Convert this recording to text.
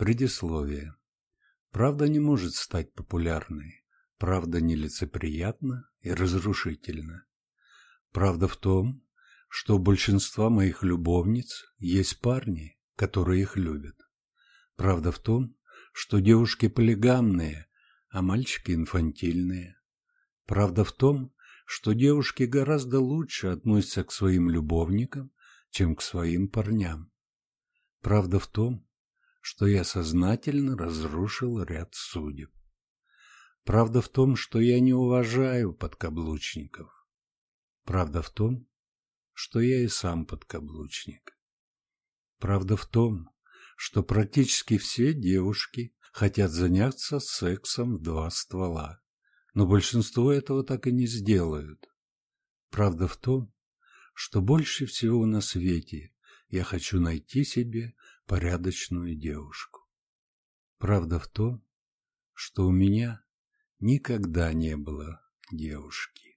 Предисловие. Правда не может стать популярной. Правда нелицеприятна и разрушительна. Правда в том, что у большинства моих любовниц есть парни, которые их любят. Правда в том, что девушки полигамные, а мальчики инфантильные. Правда в том, что девушки гораздо лучше относятся к своим любовникам, чем к своим парням. Правда в том, что я сознательно разрушил ряд судеб. Правда в том, что я не уважаю подкаблучников. Правда в том, что я и сам подкаблучник. Правда в том, что практически все девушки хотят заняться сексом в два ствола но большинство этого так и не сделают. Правда в том, что больше всего на свете я хочу найти себе порядочную девушку. Правда в том, что у меня никогда не было девушки.